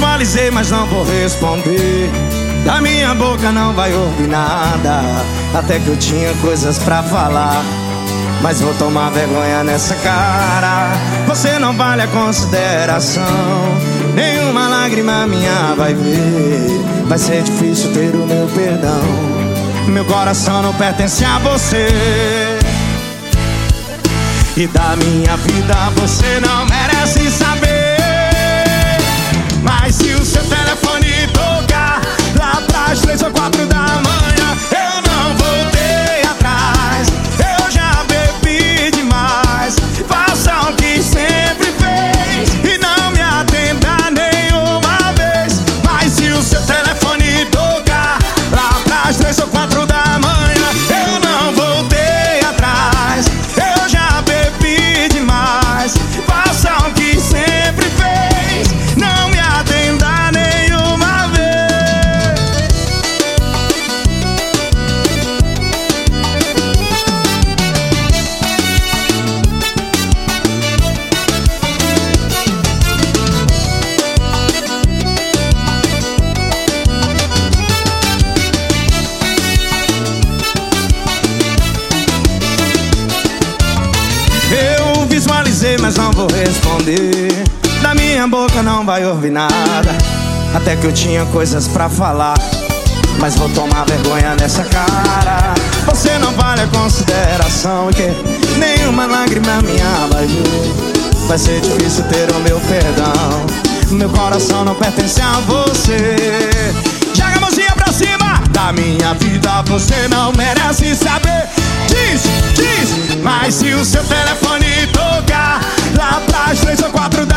visualizei, mas não vou responder. Da minha boca não vai ouvir nada. Até que eu tinha coisas pra falar. Mas vou tomar vergonha nessa cara. Você não vale a consideração. Nenhuma lágrima minha vai ver. Vai ser difícil ter o meu perdão. Meu coração não pertence a você. E da minha vida você não merece saber. mas não vou responder. Da minha boca não vai ouvir nada. Até que eu tinha coisas pra falar. Mas vou tomar vergonha nessa cara. Você não vale a consideração que nenhuma lágrima minha baixou. Vai ser difícil ter o meu perdão. Meu coração não pertence a você. Joga a mãozinha pra cima da minha vida. Você não merece saber. Diz, diz, mas se o seu telefone 3 ou 4